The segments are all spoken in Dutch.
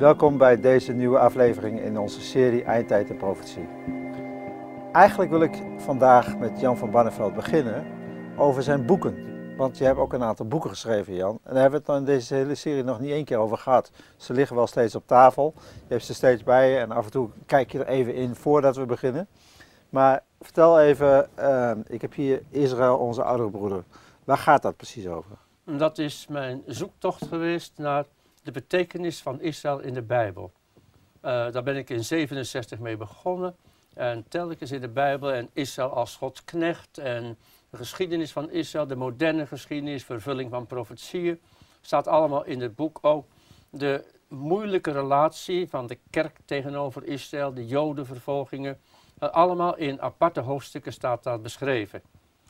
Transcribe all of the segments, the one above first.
Welkom bij deze nieuwe aflevering in onze serie Eindtijd en Profetie. Eigenlijk wil ik vandaag met Jan van Barneveld beginnen over zijn boeken. Want je hebt ook een aantal boeken geschreven, Jan. En daar hebben we het in deze hele serie nog niet één keer over gehad. Ze liggen wel steeds op tafel. Je hebt ze steeds bij je en af en toe kijk je er even in voordat we beginnen. Maar vertel even, uh, ik heb hier Israël, onze oudere broeder. Waar gaat dat precies over? Dat is mijn zoektocht geweest naar de betekenis van Israël in de Bijbel. Uh, daar ben ik in 67 mee begonnen. En telkens in de Bijbel en Israël als Gods knecht en de geschiedenis van Israël, de moderne geschiedenis, vervulling van profetieën, staat allemaal in het boek ook. De moeilijke relatie van de kerk tegenover Israël, de jodenvervolgingen, uh, allemaal in aparte hoofdstukken staat dat beschreven.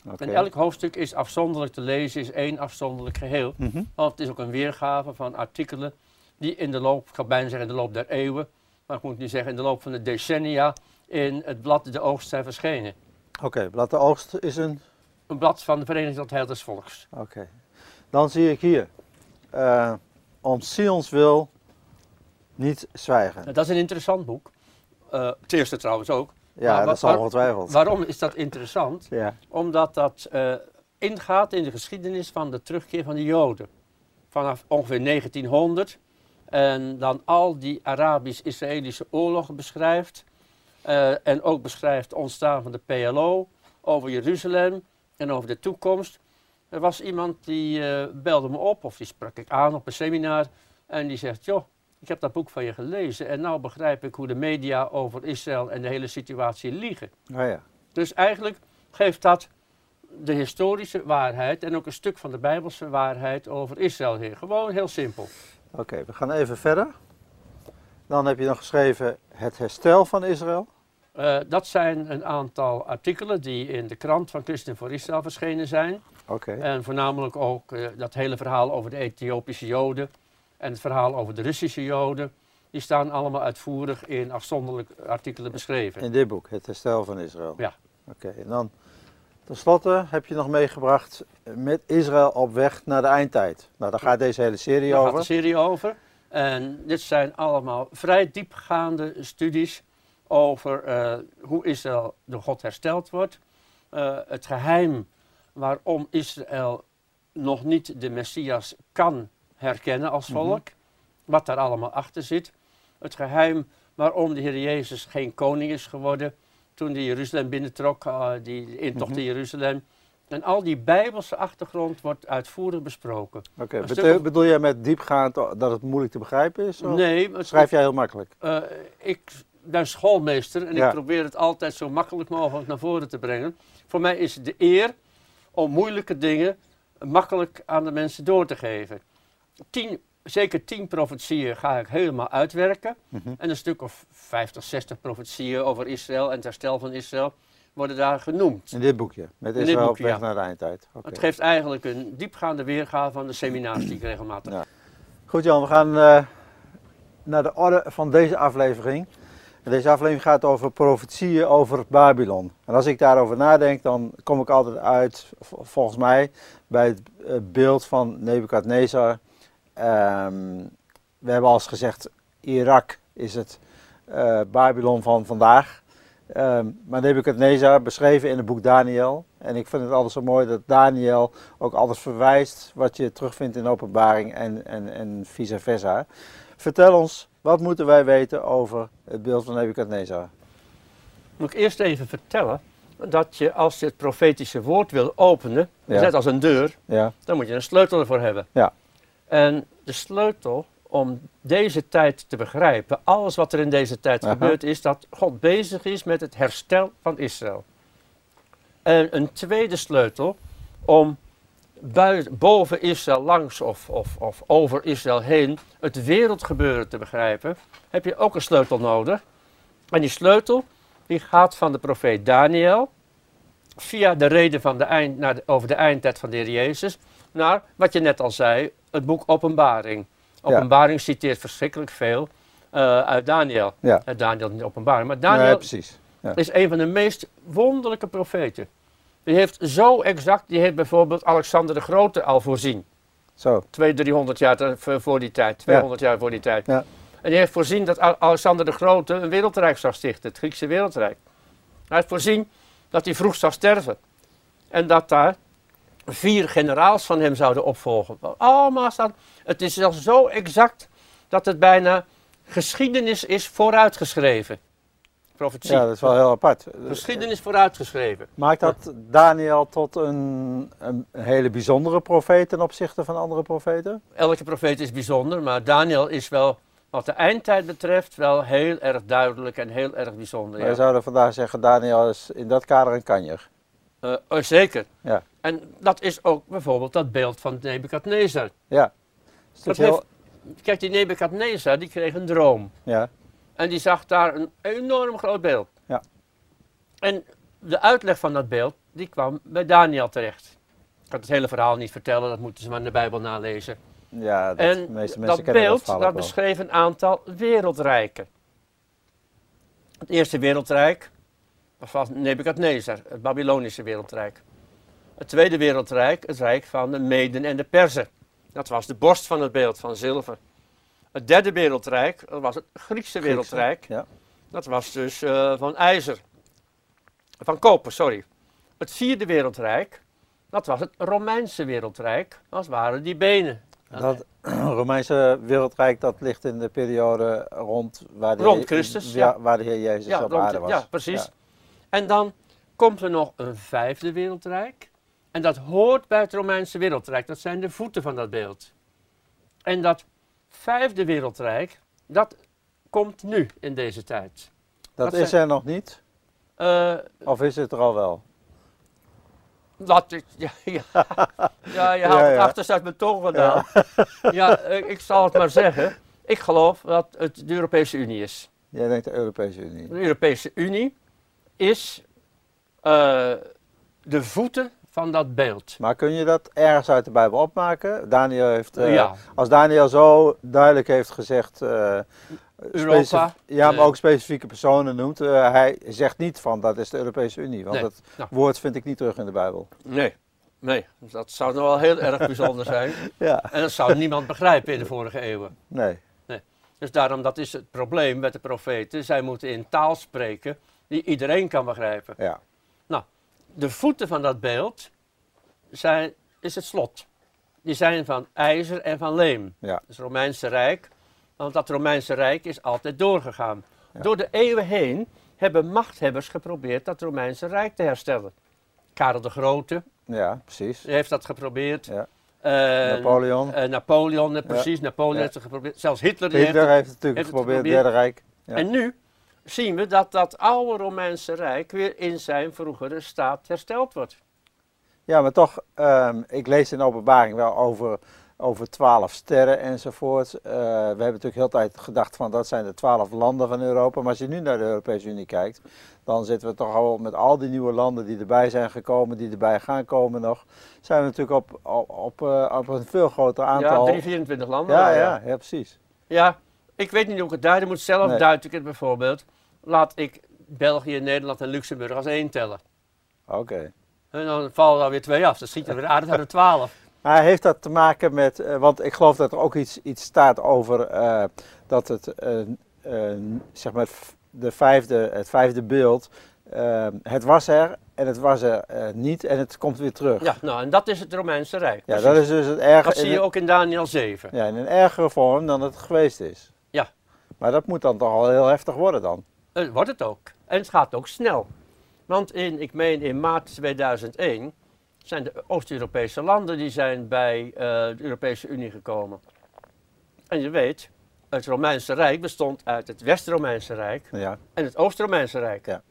Okay. En elk hoofdstuk is afzonderlijk te lezen, is één afzonderlijk geheel. Mm -hmm. Want het is ook een weergave van artikelen die in de loop, ik ga bijna zeggen in de loop der eeuwen, maar ik moet nu zeggen in de loop van de decennia, in het blad De Oogst zijn verschenen. Oké, okay, blad De Oogst is een... Een blad van de Vereniging tot Heil des Volks. Oké. Okay. Dan zie ik hier, uh, om Sions wil niet zwijgen. Dat is een interessant boek. Uh, het eerste trouwens ook. Ja, maar, dat is ongetwijfeld. Waarom is dat interessant? Ja. Omdat dat uh, ingaat in de geschiedenis van de terugkeer van de Joden. Vanaf ongeveer 1900. En dan al die Arabisch-Israëlische oorlogen beschrijft. Uh, en ook beschrijft het ontstaan van de PLO. Over Jeruzalem en over de toekomst. Er was iemand die uh, belde me op, of die sprak ik aan op een seminar. En die zegt, joh, ik heb dat boek van je gelezen en nu begrijp ik hoe de media over Israël en de hele situatie liegen. Oh ja. Dus eigenlijk geeft dat de historische waarheid en ook een stuk van de Bijbelse waarheid over Israël hier. Gewoon heel simpel. Oké, okay, we gaan even verder. Dan heb je nog geschreven het herstel van Israël. Uh, dat zijn een aantal artikelen die in de krant van Christen voor Israël verschenen zijn. Oké. Okay. En voornamelijk ook uh, dat hele verhaal over de Ethiopische Joden en het verhaal over de Russische Joden, die staan allemaal uitvoerig in afzonderlijke artikelen beschreven. In dit boek, Het Herstel van Israël? Ja. Oké, okay, en dan tenslotte heb je nog meegebracht met Israël op weg naar de eindtijd. Nou, daar gaat deze hele serie daar over. Daar gaat de serie over. En dit zijn allemaal vrij diepgaande studies over uh, hoe Israël door God hersteld wordt. Uh, het geheim waarom Israël nog niet de Messias kan herkennen als volk. Mm -hmm. Wat daar allemaal achter zit. Het geheim waarom de Heer Jezus geen koning is geworden. Toen hij Jeruzalem binnentrok, uh, die intocht mm -hmm. in Jeruzalem. En al die bijbelse achtergrond wordt uitvoerig besproken. Oké, okay. bedoel, bedoel jij met diepgaand dat het moeilijk te begrijpen is? Of? Nee. Schrijf jij heel makkelijk? Uh, ik ben schoolmeester en ja. ik probeer het altijd zo makkelijk mogelijk naar voren te brengen. Voor mij is het de eer om moeilijke dingen makkelijk aan de mensen door te geven tien, zeker tien profetieën ga ik helemaal uitwerken. Mm -hmm. En een stuk of 50, 60 profetieën over Israël en het herstel van Israël worden daar genoemd. In dit boekje, met Israël dit boekje, op weg ja. naar de eindtijd. Okay. Het geeft eigenlijk een diepgaande weergave van de seminars die ik regelmatig ja. Goed Jan, we gaan uh, naar de orde van deze aflevering. En deze aflevering gaat over profetieën over Babylon. En als ik daarover nadenk, dan kom ik altijd uit, volgens mij, bij het uh, beeld van Nebukadnezar Um, we hebben al eens gezegd, Irak is het uh, Babylon van vandaag. Um, maar Nebuchadnezzar beschreven in het boek Daniel. En ik vind het altijd zo mooi dat Daniel ook alles verwijst wat je terugvindt in openbaring en, en, en vice versa. Vertel ons, wat moeten wij weten over het beeld van Nebuchadnezzar? Moet ik eerst even vertellen dat je als je het profetische woord wil openen, ja. net als een deur, ja. dan moet je een sleutel ervoor hebben. Ja. En de sleutel om deze tijd te begrijpen, alles wat er in deze tijd Aha. gebeurt, is dat God bezig is met het herstel van Israël. En een tweede sleutel om buiten, boven Israël langs of, of, of over Israël heen het wereldgebeuren te begrijpen, heb je ook een sleutel nodig. En die sleutel die gaat van de profeet Daniel via de reden van de eind, naar de, over de eindtijd van de Heer Jezus naar wat je net al zei, het boek Openbaring. Openbaring ja. citeert verschrikkelijk veel uh, uit Daniel. Ja. Uh, Daniel niet Openbaring, maar Daniel nee, precies. Ja. is een van de meest wonderlijke profeten. Die heeft zo exact, die heeft bijvoorbeeld Alexander de Grote al voorzien. Zo. 200, 300 jaar voor die tijd, 200 jaar voor die tijd. Ja. En hij heeft voorzien dat Al- Alexander de Grote een wereldrijk zou stichten, het Griekse wereldrijk. Hij heeft voorzien dat hij vroeg zou sterven. En dat daar generaals van hem zouden opvolgen. Allemaal staan. Het is zelfs zo exact dat het bijna geschiedenis is vooruitgeschreven. Profetie. Ja, dat is wel heel apart. Geschiedenis vooruitgeschreven. Maakt dat Daniel tot een, een hele bijzondere profeet ten opzichte van andere profeten? Elke profeet is bijzonder, maar Daniel is wel, wat de eindtijd betreft, wel heel erg duidelijk en heel erg bijzonder. Wij Ja. zouden vandaag zeggen, Daniel is in dat kader een kanjer. Oh, zeker. Ja. En dat is ook bijvoorbeeld dat beeld van Nebukadnezar. Ja. Dat Kijk, die Nebukadnezar die kreeg een droom. ja. En die zag daar een enorm groot beeld. Ja. En de uitleg van dat beeld, die kwam bij Daniel terecht. Ik kan het hele verhaal niet vertellen, dat moeten ze maar in de Bijbel nalezen. ja, dat, de en meeste mensen dat kennen beeld, dat dat beschreef een aantal wereldrijken. Het eerste wereldrijk was Nebukadnezar, het Babylonische wereldrijk. Het tweede wereldrijk, het rijk van de Meden en de Perzen. Dat was de borst van het beeld van zilver. Het derde wereldrijk, dat was het Griekse wereldrijk. ja. Dat was dus eh, van ijzer. Van koper, sorry. Het vierde wereldrijk, dat was het Romeinse wereldrijk. Dat waren die benen. Dat Romeinse wereldrijk, dat ligt in de periode rond waar de, Rond Heer- Christus, ja, ja. waar de Heer Jezus op rond- aarde was. ja, precies. Ja. En dan komt er nog een vijfde wereldrijk. En dat hoort bij het Romeinse wereldrijk. Dat zijn de voeten van dat beeld. En dat vijfde wereldrijk, dat komt nu in deze tijd. Dat Dat is zijn- er nog niet, Eh, of is het er al wel? laat ik, ja, ja, ja, je haalt Ja, het ja. achterste uit mijn tong vandaan. Ja, ik, ik zal het maar zeggen. Ik geloof dat het de Europese Unie is. Jij denkt de Europese Unie. De Europese Unie is eh, de voeten van dat beeld. Maar kun je dat ergens uit de Bijbel opmaken? Daniel heeft, eh, ja, als Daniel zo duidelijk heeft gezegd, eh, Europa. ja, maar eh, ook specifieke personen noemt, eh, hij zegt niet van dat is de Europese Unie, want Nee, dat nou. woord vind ik niet terug in de Bijbel. Nee, nee, dat zou nog wel heel erg bijzonder zijn. Ja, En dat zou niemand begrijpen in de vorige eeuwen. nee. Dus daarom, dat is het probleem met de profeten. Zij moeten in taal spreken die iedereen kan begrijpen. Ja. De voeten van dat beeld zijn, is het slot. Die zijn van ijzer en van leem. Ja. Dat is het Romeinse Rijk. Want dat Romeinse Rijk is altijd doorgegaan. Ja. Door de eeuwen heen hebben machthebbers geprobeerd dat Romeinse Rijk te herstellen. Karel de Grote Ja, precies. heeft dat geprobeerd. Ja. Eh, Napoleon. eh, Napoleon, eh, precies. Napoleon heeft het geprobeerd. Zelfs Hitler. die heeft Hitler het- heeft het natuurlijk heeft geprobeerd, het geprobeerd. Derde Rijk. Ja. En nu zien we dat dat oude Romeinse Rijk weer in zijn vroegere staat hersteld wordt. Ja, maar toch, ehm, ik lees in de openbaring wel over, over twaalf sterren enzovoort. Eh, we hebben natuurlijk heel de tijd gedacht van dat zijn de twaalf landen van Europa. Maar als je nu naar de Europese Unie kijkt, dan zitten we toch al met al die nieuwe landen die erbij zijn gekomen, die erbij gaan komen nog. Zijn we natuurlijk op, op, op, eh, op een veel groter aantal. Ja, 3, 24 landen. ja, ja, ja, precies. Ja, ik weet niet hoe ik het duiden moet. Zelf Nee. duid ik het bijvoorbeeld. Laat ik België, Nederland en Luxemburg als één tellen. Oké. En dan vallen er weer twee af. Dan schiet er weer aardig naar de twaalf. Maar heeft dat te maken met, eh, want ik geloof dat er ook iets, iets staat over eh, dat het, eh, zeg maar, de vijfde, het vijfde beeld, het was er en het was er niet en het komt weer terug. Ja, nou, en dat is het Romeinse Rijk. Ja, dat is dus het erge, Dat zie je ook in Daniel 7. ja, in een ergere vorm dan het geweest is. Ja. Maar dat moet dan toch al heel heftig worden dan. Eh, wordt het ook. En het gaat ook snel. Want in, ik meen in maart 2001 zijn de Oost-Europese landen die zijn bij eh, de Europese Unie gekomen. En je weet, het Romeinse Rijk bestond uit het West-Romeinse Rijk Ja, en het Oost-Romeinse Rijk. Ja.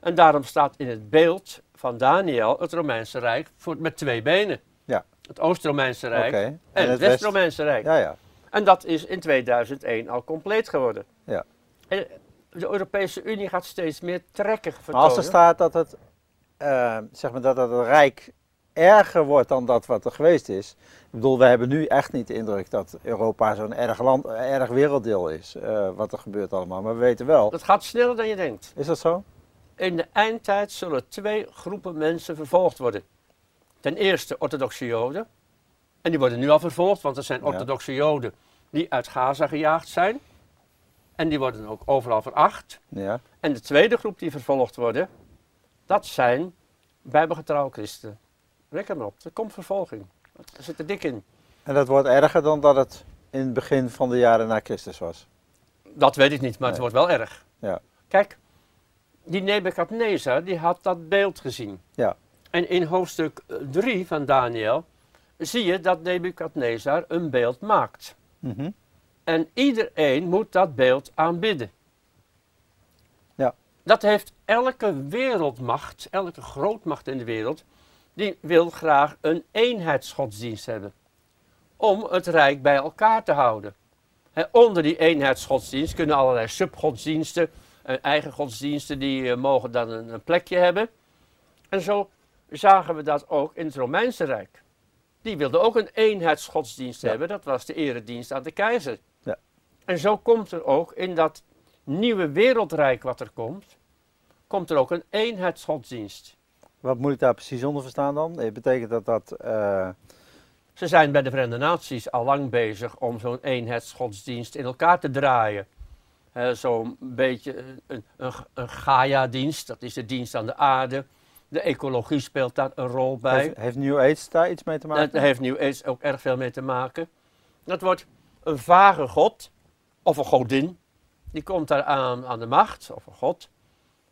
En daarom staat in het beeld van Daniel het Romeinse Rijk voor, met twee benen. Ja. Het Oost-Romeinse Rijk en, het het West- West-Romeinse Rijk. Ja, ja. En dat is in 2001 al compleet geworden. Ja. En de Europese Unie gaat steeds meer trekken Maar vertonen. als er staat dat het, eh, zeg maar dat het rijk erger wordt dan dat wat er geweest is. Ik bedoel, we hebben nu echt niet de indruk dat Europa zo'n erg, land, erg werelddeel is, eh, wat er gebeurt allemaal. Maar we weten wel. Dat gaat sneller dan je denkt. Is dat zo? In de eindtijd zullen twee groepen mensen vervolgd worden. Ten eerste orthodoxe Joden. En die worden nu al vervolgd, want er zijn orthodoxe Joden die uit Gaza gejaagd zijn. En die worden ook overal veracht. Ja. En de tweede groep die vervolgd worden, dat zijn bijbelgetrouwe christenen. Reken maar op, er komt vervolging. Er zit er dik in. En dat wordt erger dan dat het in het begin van de jaren na Christus was. Dat weet ik niet, maar het wordt wel erg. Ja. Kijk, die Nebukadnezar, die had dat beeld gezien. Ja. En in hoofdstuk 3 van Daniel zie je dat Nebukadnezar een beeld maakt. Mhm. En iedereen moet dat beeld aanbidden. Ja. Dat heeft elke wereldmacht, elke grootmacht in de wereld, die wil graag een eenheidsgodsdienst hebben. Om het rijk bij elkaar te houden. Hè, onder die eenheidsgodsdienst kunnen allerlei subgodsdiensten, eh, eigen godsdiensten, die eh, mogen dan een, een plekje hebben. En zo zagen we dat ook in het Romeinse Rijk. Die wilden ook een eenheidsgodsdienst Ja. hebben, dat was de eredienst aan de keizer. En zo komt er ook in dat nieuwe wereldrijk wat er komt, komt er ook een eenheidsgodsdienst. Wat moet ik daar precies onder verstaan dan? Eh, Betekent dat dat... eh, Ze zijn bij de Verenigde Naties al lang bezig om zo'n eenheidsgodsdienst in elkaar te draaien. Eh, zo'n beetje een, een, een, een Gaia-dienst, dat is de dienst aan de aarde. De ecologie speelt daar een rol bij. heeft, heeft New Age daar iets mee te maken? Daar heeft New Age ook erg veel mee te maken. Dat wordt een vage god of een godin. Die komt daar aan, aan de macht, of een god.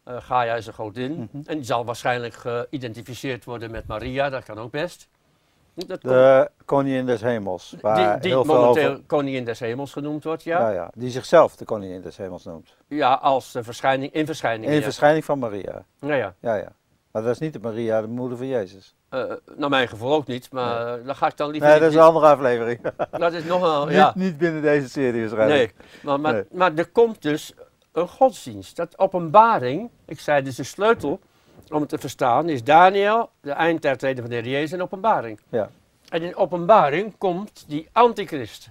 Eh, Gaia is een godin. Mhm. En die zal waarschijnlijk geïdentificeerd worden met Maria, dat kan ook best. Dat De koningin des hemels. Waar die die heel momenteel over- koningin des hemels genoemd wordt, ja. ja. Ja, Ja, die zichzelf de koningin des hemels noemt. als de verschijning, in verschijning. In ja. verschijning van Maria. Nou ja, Ja, ja. Maar dat is niet de Maria, de moeder van Jezus. Eh, naar mijn gevoel ook niet, maar uh, dan ga ik dan liever Nee, dat is een andere aflevering. dat is nog wel, ja. niet, niet binnen deze serie waarschijnlijk. Nee, maar, maar, Nee. maar er komt dus een godsdienst. Dat openbaring, ik zei dus de sleutel om het te verstaan, is Daniel, de eindtijdreden van de Heer Jezus en openbaring. Ja. En in openbaring komt die antichrist.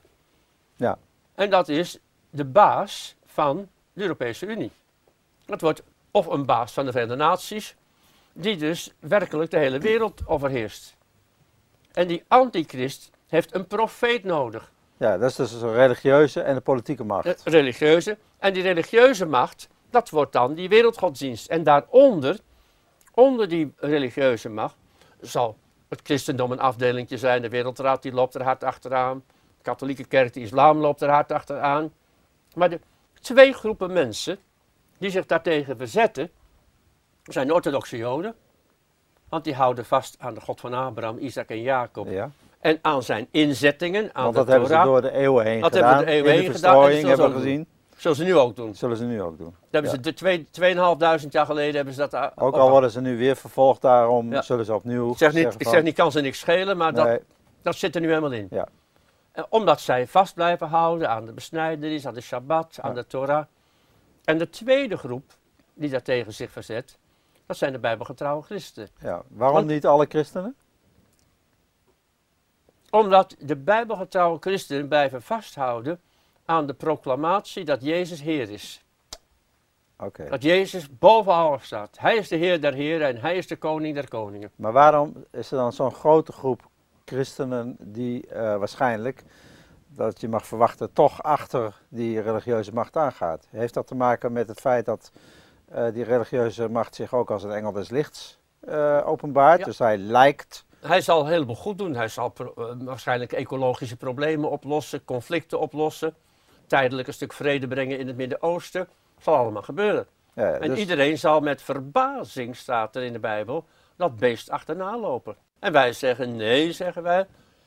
Ja. En dat is de baas van de Europese Unie. Dat wordt of een baas van de Verenigde Naties, die dus werkelijk de hele wereld overheerst. En die antichrist heeft een profeet nodig. Ja, dat is dus een religieuze en de politieke macht. De religieuze. En die religieuze macht, dat wordt dan die wereldgodsdienst. En daaronder, onder die religieuze macht, zal het christendom een afdelingje zijn. De wereldraad die loopt er hard achteraan. De katholieke kerk, de islam loopt er hard achteraan. Maar de twee groepen mensen die zich daartegen verzetten, zijn orthodoxe joden. Want die houden vast aan de God van Abraham, Isaac en Jacob. Ja, En aan zijn inzettingen, aan want de dat hebben ze door de eeuwen heen Dat gedaan. hebben we de eeuwen heen gedaan en dat hebben we zullen ze gezien. Zoals ze nu ook doen. Zullen ze nu ook doen. Dat hebben Ja. ze de twee, tweeënhalfduizend jaar geleden hebben ze dat a- Ook al worden ze nu weer vervolgd daarom, Ja. zullen ze opnieuw Ik zeg niet, ik zeg niet kan ze niks schelen, maar dat, nee, dat zit er nu helemaal in. Ja. En omdat zij vast blijven houden aan de besnijdenis, aan de Shabbat, aan de Torah. En de tweede groep die daar tegen zich verzet, dat zijn de bijbelgetrouwe christenen. ja. Waarom Want- niet alle christenen? Omdat de bijbelgetrouwe christenen blijven vasthouden aan de proclamatie dat Jezus Heer is. Oké. Dat Jezus boven alles staat. Hij is de Heer der Heren en Hij is de Koning der Koningen. Maar waarom is er dan zo'n grote groep christenen die eh, waarschijnlijk, dat je mag verwachten, toch achter die religieuze macht aangaat? Heeft dat te maken met het feit dat die religieuze macht zich ook als een engel des lichts eh, openbaart? Ja. Dus hij lijkt, Hij zal heleboel goed doen. Hij zal eh, waarschijnlijk ecologische problemen oplossen, conflicten oplossen, tijdelijk een stuk vrede brengen in het Midden-Oosten. zal allemaal gebeuren. ja, En dus, iedereen zal met verbazing, staat er in de Bijbel, dat beest achterna lopen. En wij zeggen nee, zeggen wij.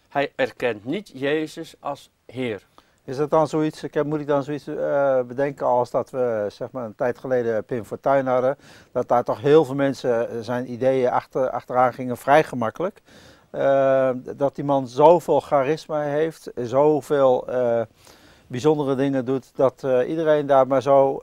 Hij erkent niet Jezus als Heer. Is dat dan zoiets, ik heb, moet ik dan zoiets eh, bedenken als dat we zeg maar een tijd geleden Pim Fortuyn hadden, dat daar toch heel veel mensen eh, zijn ideeën achter, achteraan gingen, vrij gemakkelijk. Eh, dat die man zoveel charisma heeft, zoveel eh, bijzondere dingen doet, dat iedereen daar maar zo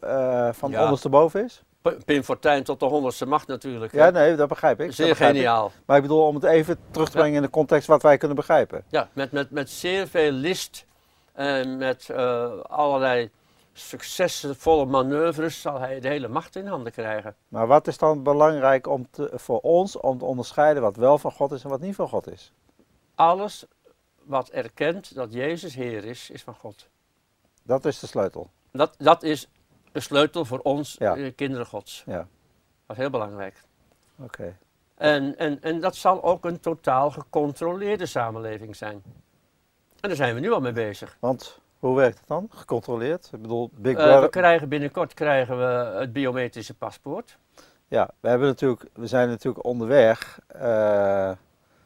van Ja. ondersteboven is. Pim Fortuyn tot de honderdste macht natuurlijk. Ja, nee, dat begrijp ik. Zeer begrijp ik. geniaal. Maar ik bedoel om het even terug te brengen in de context wat wij kunnen begrijpen. Ja, met, met, met zeer veel list en met eh, allerlei succesvolle manoeuvres zal hij de hele macht in handen krijgen. Maar wat is dan belangrijk om te, voor ons om te onderscheiden wat wel van God is en wat niet van God is? Alles wat erkent dat Jezus Heer is, is van God. Dat is de sleutel. Dat, dat is een sleutel voor ons, Ja. eh, kinderen gods. Ja. Dat is heel belangrijk. Oké. En, en, en dat zal ook een totaal gecontroleerde samenleving zijn. En daar zijn we nu al mee bezig. Want hoe werkt het dan? Gecontroleerd? Ik bedoel, Big Eh, Brother. we krijgen binnenkort krijgen we het biometrische paspoort. Ja, we, hebben natuurlijk, we zijn natuurlijk onderweg eh,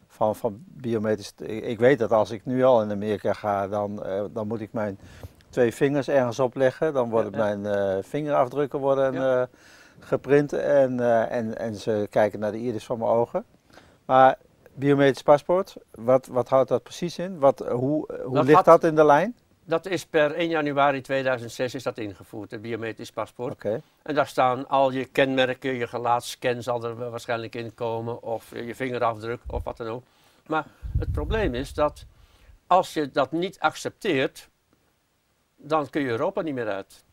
van, van biometrisch. Ik, weet dat als ik nu al in Amerika ga, dan, eh, dan moet ik mijn twee vingers ergens opleggen. Dan worden Ja, ja. mijn vingerafdrukken worden, Ja. geprint en, en, en ze kijken naar de iris van mijn ogen. Maar biometrisch paspoort, wat, wat houdt dat precies in? Wat, eh, hoe hoe Dat ligt had- dat in de lijn? Dat is per 1 januari 2006 is dat ingevoerd, het biometrisch paspoort. Oké, En daar staan al je kenmerken, je gelaatscan zal er waarschijnlijk in komen, of je vingerafdruk of wat dan ook. Maar het probleem is dat als je dat niet accepteert, dan kun je Europa niet meer uit.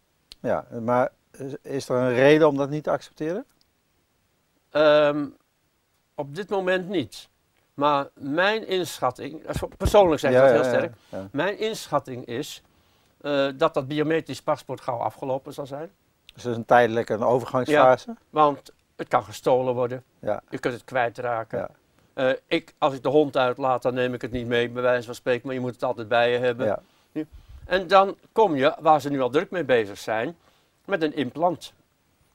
ja, maar is- is er een reden om dat niet te accepteren? Ehm, op dit moment niet. Maar mijn inschatting, eh, persoonlijk zeg ik dat heel sterk, ja. mijn inschatting is eh, dat dat biometrisch paspoort gauw afgelopen zal zijn. Dus dat is een tijdelijke een overgangsfase. Want het kan gestolen worden, Ja. je kunt het kwijtraken. Ja. Eh, ik, als ik de hond uitlaat, dan neem ik het niet mee, bij wijze van spreken, maar je moet het altijd bij je hebben. Ja. En dan kom je, waar ze nu al druk mee bezig zijn, met een implant.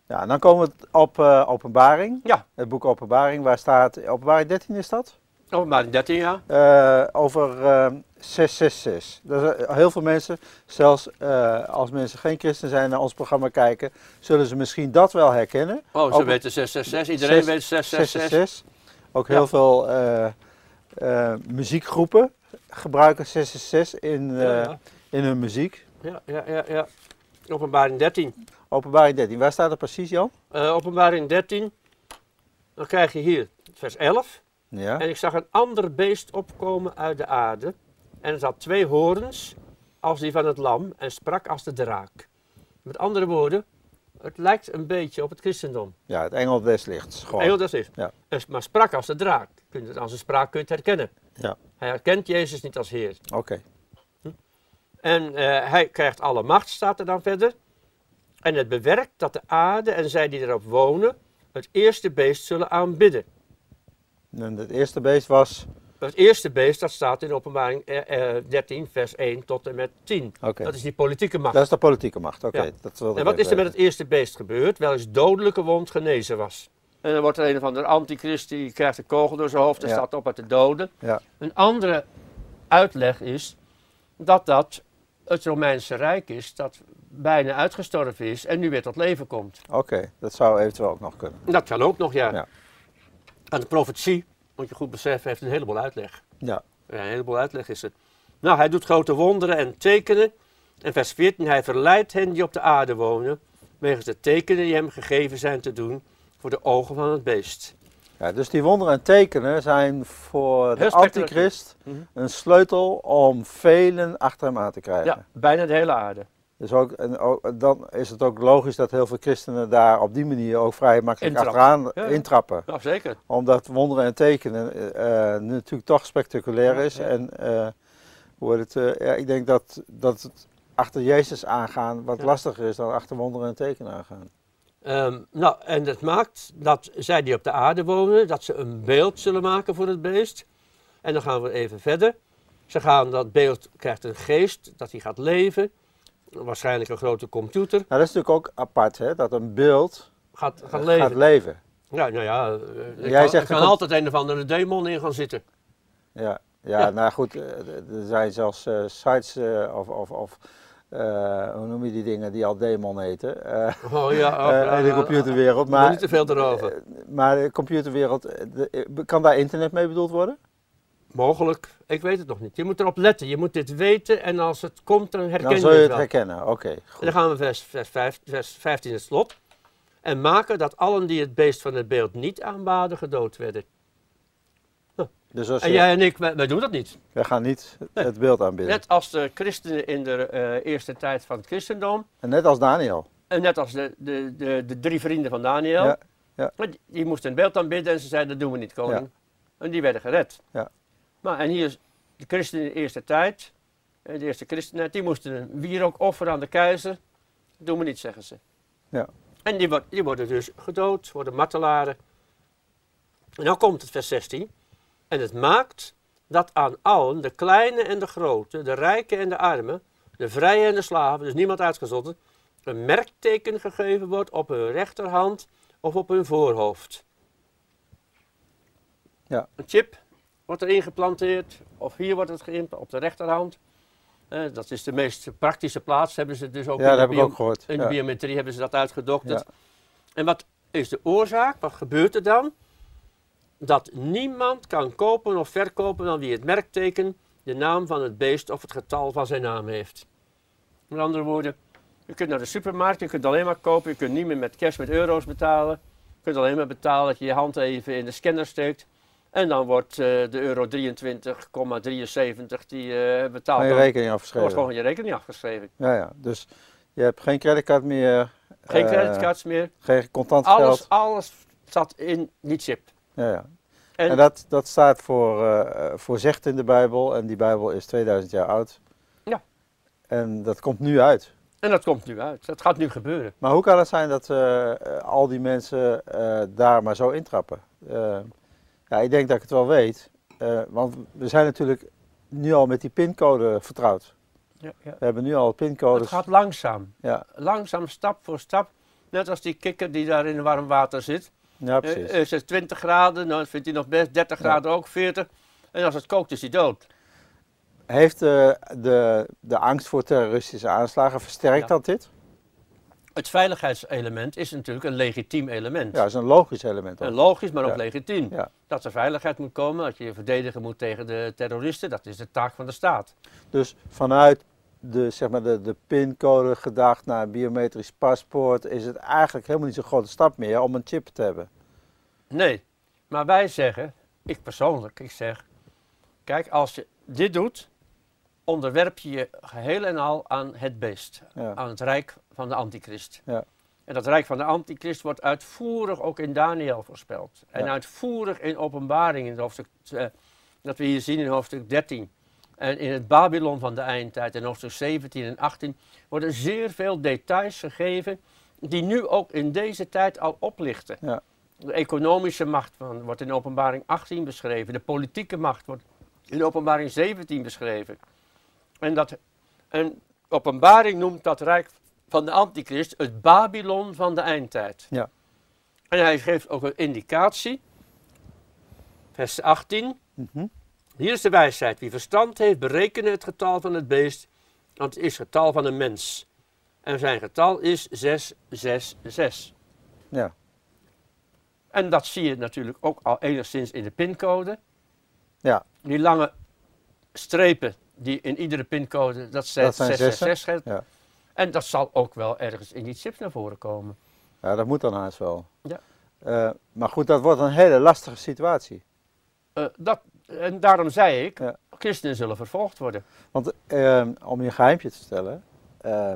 Ja, en dan komen we op openbaring. Ja. Het boek Openbaring, waar staat, openbaring 13 is dat? Oh, maar in 13 jaar. Eh, over eh 666. Dus, eh, heel veel mensen, zelfs eh, als mensen geen christen zijn naar ons programma kijken, zullen ze misschien dat wel herkennen. Oh, ze Ook- weten 666, iedereen weet 666. 666. Ook Ja. heel veel muziekgroepen gebruiken 666 in, Ja, ja. in hun muziek. Ja, ja, ja, ja. Openbaring 13. Openbaring 13, waar staat dat precies Jan? Eh openbaring 13. Dan krijg je hier vers 11. Ja. En ik zag een ander beest opkomen uit de aarde. En het had twee horens als die van het lam en sprak als de draak. Met andere woorden, het lijkt een beetje op het christendom. ja, het engel des lichts. Gewoon. Engel dat is. Ja. En- Maar sprak als de draak. Kun je het aan zijn spraak kun je het herkennen. Ja. Hij herkent Jezus niet als Heer. Oké. En eh, hij krijgt alle macht, staat er dan verder. En het bewerkt dat de aarde en zij die erop wonen, het eerste beest zullen aanbidden. En het eerste beest was. Het eerste beest, dat staat in openbaring eh, eh, 13, vers 1 tot en met 10. Oké. Dat is die politieke macht. Dat is de politieke macht. Oké. Ja. En wat is er met het eerste beest gebeurd? Wel eens dodelijke wond genezen was. En dan wordt er een of andere antichrist, die krijgt een kogel door zijn hoofd en Ja. staat op uit de doden. Ja. Een andere uitleg is dat dat het Romeinse Rijk is, dat bijna uitgestorven is en nu weer tot leven komt. Oké, dat zou eventueel ook nog kunnen. Dat kan ook nog, ja. Ja. En de profetie, moet je goed beseffen, heeft een heleboel uitleg. Ja. Ja, een heleboel uitleg is het. Nou, hij doet grote wonderen en tekenen. En vers 14, hij verleidt hen die op de aarde wonen, wegens de tekenen die hem gegeven zijn te doen voor de ogen van het beest. ja. Dus die wonderen en tekenen zijn voor de antichrist Mhm. een sleutel om velen achter hem aan te krijgen. Ja, bijna de hele aarde. Dus ook, en ook, dan is het ook logisch dat heel veel christenen daar op die manier ook vrij makkelijk Intrappen. achteraan Ja, intrappen. Zeker. Omdat wonderen en tekenen eh, eh, natuurlijk toch spectaculair Ja, is. ja. En hoe heet het, ja, ik denk dat, dat het achter Jezus aangaan wat lastiger is dan achter wonderen en tekenen aangaan. Ehm, nou, en dat maakt dat zij die op de aarde wonen, dat ze een beeld zullen maken voor het beest. En dan gaan we even verder. Ze gaan, dat beeld krijgt een geest, dat hij gaat leven. Waarschijnlijk een grote computer. Nou, dat is natuurlijk ook apart, hè, dat een beeld Gaat, gaat eh, leven. gaat leven. Ja, nou ja, eh, er Jij kan, zegt er kan altijd een of andere demon in gaan zitten. Ja, ja, Ja. nou goed, eh, er zijn zelfs eh, sites eh, of, of, of eh, hoe noem je die dingen die al demon heten, eh, Oh ja, oh, eh, ja, in de computerwereld. Maar Maar, niet te veel erover. eh, maar de computerwereld, eh, de- eh, kan daar internet mee bedoeld worden? Mogelijk, ik weet het nog niet. Je moet erop letten, je moet dit weten en als het komt dan herken Dan je zul je het het wel. herkennen, oké. Dan gaan we vers, vers, vijf- vers 15 het slot. En maken dat allen die het beest van het beeld niet aanbaden gedood werden. Dus als En je, jij en ik, wij, wij doen dat niet. wij gaan niet Nee. het beeld aanbidden. Net als de christenen in de eh, eerste tijd van het christendom. En net als Daniel. En net als de, de, de, de drie vrienden van Daniel. Ja, ja. Die, die moesten een beeld aanbidden en ze zeiden dat doen we niet koning. En die werden gered. Ja. Maar en hier is de christenen in de eerste tijd. eh, De eerste christenheid, die moesten een wierook offeren aan de keizer. Doen we niet, zeggen ze. Ja. En die, die worden dus gedood, worden martelaren. En dan komt het vers 16. En het maakt dat aan allen, de kleine en de grote, de rijken en de armen, de vrije en de slaven, dus niemand uitgezonderd, een merkteken gegeven wordt op hun rechterhand of op hun voorhoofd. Ja. Een chip wordt erin geplanteerd, of hier wordt het geïmplanteerd, op de rechterhand. Eh, dat is de meest praktische plaats, hebben ze dus ook Ja, in dat de heb ik ook gehoord. in de Ja. biometrie hebben ze dat uitgedokterd. Ja. En wat is de oorzaak? Wat gebeurt er dan? Dat niemand kan kopen of verkopen dan wie het merkteken, de naam van het beest of het getal van zijn naam heeft. Met andere woorden, je kunt naar de supermarkt, je kunt alleen maar kopen, je kunt niet meer met cash met euro's betalen. Je kunt alleen maar betalen dat je je hand even in de scanner steekt. En dan wordt eh, de euro 23,73 die eh betaald. Van je rekening dan wordt afgeschreven. gewoon je rekening afgeschreven. Ja, ja. Dus je hebt geen creditcard meer. Geen eh, creditcards meer. Geen contant Alles, geld. alles zat in die chip. Ja, ja. En, En dat, dat staat voor, eh voorzegd in de Bijbel. En die Bijbel is 2000 jaar oud. Ja. En dat komt nu uit. en dat komt nu uit. Dat gaat nu gebeuren. Maar hoe kan het zijn dat al die mensen daar maar zo intrappen? Ja, ik denk dat ik het wel weet. Eh, want we zijn natuurlijk nu al met die pincode vertrouwd. Ja, ja. We hebben nu al Het pincodes. gaat langzaam. Ja, Langzaam, stap voor stap. Net als die kikker die daar in warm water zit. ja, Eh, precies. is het 20 graden, nou vindt hij nog best. 30 Ja. graden ook, 40. En als het kookt is hij dood. Heeft eh, de, de angst voor terroristische aanslagen versterkt dat dit? Het veiligheidselement is natuurlijk een legitiem element. Ja, dat is een logisch element. En ook. logisch, maar ook Ja. legitiem. Ja. Dat er veiligheid moet komen, dat je je verdedigen moet tegen de terroristen, dat is de taak van de staat. Dus vanuit de, zeg maar de, de pincode gedacht naar een biometrisch paspoort is het eigenlijk helemaal niet zo'n grote stap meer om een chip te hebben. Nee, maar wij zeggen, ik persoonlijk, ik zeg, kijk, als je dit doet, onderwerp je je geheel en al aan het beest, Ja. aan het rijk van de antichrist. Ja. En dat rijk van de antichrist wordt uitvoerig ook in Daniel voorspeld. En Ja. uitvoerig in openbaring, in hoofdstuk, eh, dat we hier zien in hoofdstuk 13. En in het Babylon van de eindtijd, in hoofdstuk 17 en 18, worden zeer veel details gegeven die nu ook in deze tijd al oplichten. Ja. De economische macht van, wordt in openbaring 18 beschreven. De politieke macht wordt in openbaring 17 beschreven. En, dat, en openbaring noemt dat rijk van de antichrist het Babylon van de eindtijd. Ja. En hij geeft ook een indicatie. Vers 18. Mhm. Hier is de wijsheid. Wie verstand heeft, berekenen het getal van het beest. Want het is het getal van een mens. En zijn getal is 666. Ja. En dat zie je natuurlijk ook al enigszins in de pincode. Ja. Die lange strepen die in iedere pincode, dat zijn Dat zijn 666. Ja. En dat zal ook wel ergens in die chips naar voren komen. ja, dat moet dan haast wel. Ja. Eh, maar goed, dat wordt een hele lastige situatie. Eh, dat, en daarom zei ik, Ja. christenen zullen vervolgd worden. Want eh, om je een geheimpje te stellen, eh,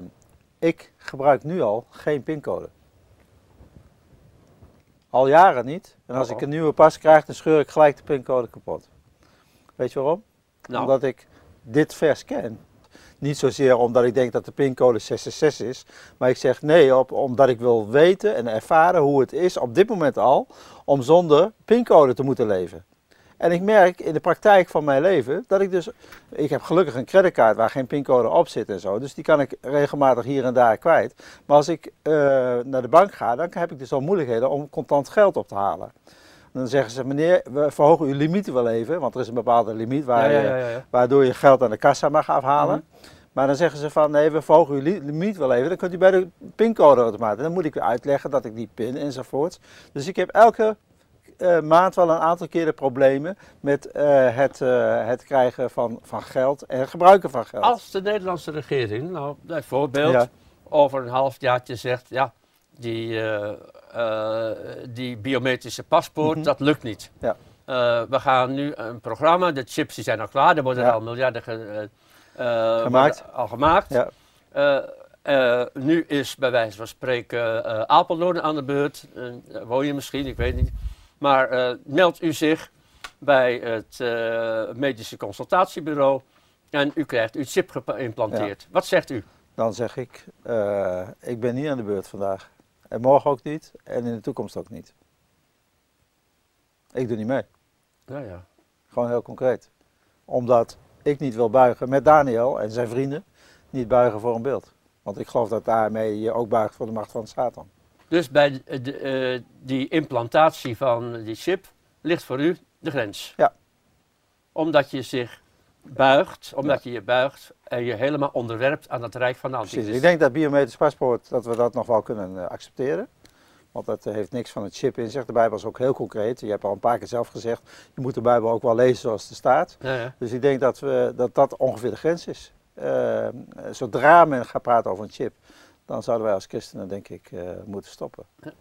ik gebruik nu al geen pincode. Al jaren niet. En als Oh, oh. ik een nieuwe pas krijg, dan scheur ik gelijk de pincode kapot. Weet je waarom? Nou, Omdat ik dit vers ken. Niet zozeer omdat ik denk dat de pincode 666 is, maar ik zeg nee op, omdat ik wil weten en ervaren hoe het is op dit moment al om zonder pincode te moeten leven. En ik merk in de praktijk van mijn leven dat ik dus, ik heb gelukkig een creditcard waar geen pincode op zit en zo, dus die kan ik regelmatig hier en daar kwijt. Maar als ik eh, naar de bank ga, dan heb ik dus al moeilijkheden om contant geld op te halen. Dan zeggen ze, meneer, we verhogen uw limieten wel even, want er is een bepaalde limiet waar ja, je waardoor je geld aan de kassa mag afhalen. Mhm. Maar dan zeggen ze van nee, we verhogen uw li- limiet wel even. Dan kunt u bij de pincode automaat. En dan moet ik weer uitleggen dat ik die pin enzovoort. Dus ik heb elke eh, maand wel een aantal keren problemen met eh, het, eh, het krijgen van, van geld en gebruiken van geld. Als de Nederlandse regering, nou bijvoorbeeld, Ja. over een halfjaartje zegt, ja, die, eh, eh, die biometrische paspoort, Mhm. dat lukt niet. Ja. Eh, we gaan nu een programma, de chips die zijn al klaar, er worden Ja. al miljarden ge- Gemaakt. al gemaakt. Ja. Nu is bij wijze van spreken Apeldoorn aan de beurt. Woon je misschien, ik weet niet. Maar meld u zich bij het medische consultatiebureau en u krijgt uw chip geïmplanteerd. Wat zegt u? dan zeg ik, ik ben niet aan de beurt vandaag. En morgen ook niet en in de toekomst ook niet. Ik doe niet mee. Ja, ja. Gewoon heel concreet. Omdat ik niet wil buigen met Daniel en zijn vrienden, niet buigen voor een beeld. Want ik geloof dat daarmee je ook buigt voor de macht van Satan. Dus bij de, de, eh, die implantatie van die chip ligt voor u de grens. Ja. Omdat je zich buigt, omdat je je buigt en je helemaal onderwerpt aan het rijk van de Precies. Ik denk dat biometrisch paspoort, dat we dat nog wel kunnen eh, accepteren. Want dat eh, heeft niks van het chip in zich. De Bijbel is ook heel concreet. Je hebt al een paar keer zelf gezegd, je moet de Bijbel ook wel lezen zoals het staat. Ja, ja. Dus ik denk dat we, dat, dat ongeveer de grens is. Eh, zodra men gaat praten over een chip, dan zouden wij als christenen denk ik moeten stoppen. Ja.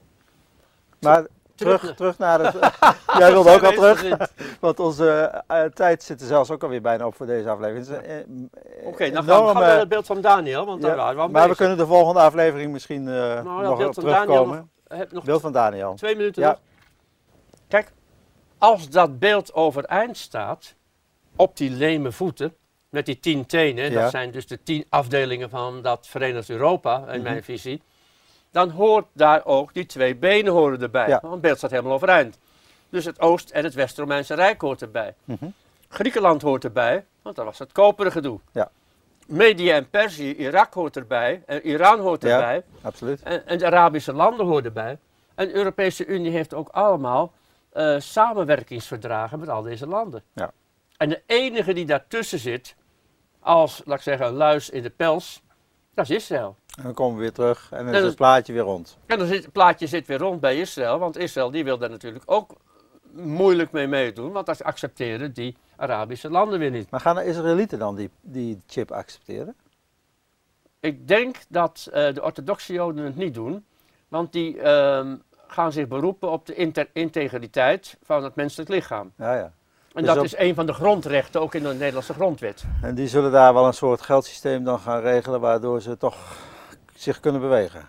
Maar Terug terug, terug naar het... Jij wilde ook al terug. Want onze eh, tijd zit er zelfs ook alweer bijna op voor deze aflevering. Eh, Oké, dan gaan we, naar het beeld van Daniel, want daar Ja, waren we aan maar we kunnen de volgende aflevering misschien eh, Nou, nog beeld op van Daniel terugkomen. nog, Beeld van Daniel. twee minuten Ja. Kijk, als dat beeld overeind staat, op die leme voeten, met die tien tenen, Ja. dat zijn dus de tien afdelingen van dat Verenigd Europa, in Mhm. mijn visie, dan hoort daar ook die twee benen horen erbij. Ja. Want het beeld staat helemaal overeind. Dus het Oost- en het West-Romeinse Rijk hoort erbij. Mhm. Griekenland hoort erbij, want dat was het koperen gedoe. Ja. Media en Perzië, Irak hoort erbij, en Iran hoort Ja. erbij. Absoluut. En, en de Arabische landen horen erbij. En de Europese Unie heeft ook allemaal eh, samenwerkingsverdragen met al deze landen. Ja. En de enige die daartussen zit, als, laat ik zeggen, een luis in de pels, dat is Israël. En dan komen we weer terug en dan En is het plaatje weer rond. En dan zit, het plaatje zit weer rond bij Israël, want Israël die wil daar natuurlijk ook moeilijk mee meedoen, want dat accepteren die Arabische landen weer niet. Maar gaan de Israëlieten dan die, die chip accepteren? Ik denk dat eh, de orthodoxe Joden het niet doen, want die ehm, gaan zich beroepen op de integriteit van het menselijk lichaam. Ja, ja. En Dus dat is een van de grondrechten, ook in de Nederlandse grondwet. En die zullen daar wel een soort geldsysteem dan gaan regelen waardoor ze toch zich kunnen bewegen.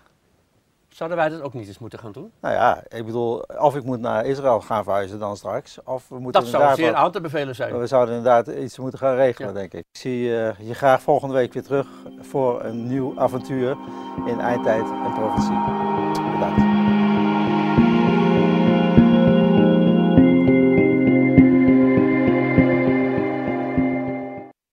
Zouden wij dat ook niet eens moeten gaan doen? Nou ja, ik bedoel, of ik moet naar Israël gaan verhuizen dan straks, of we moeten Dat zou zeer aan te bevelen zijn. we zouden inderdaad iets moeten gaan regelen, Ja. denk ik. Ik zie eh, je graag volgende week weer terug voor een nieuw avontuur in eindtijd en profetie.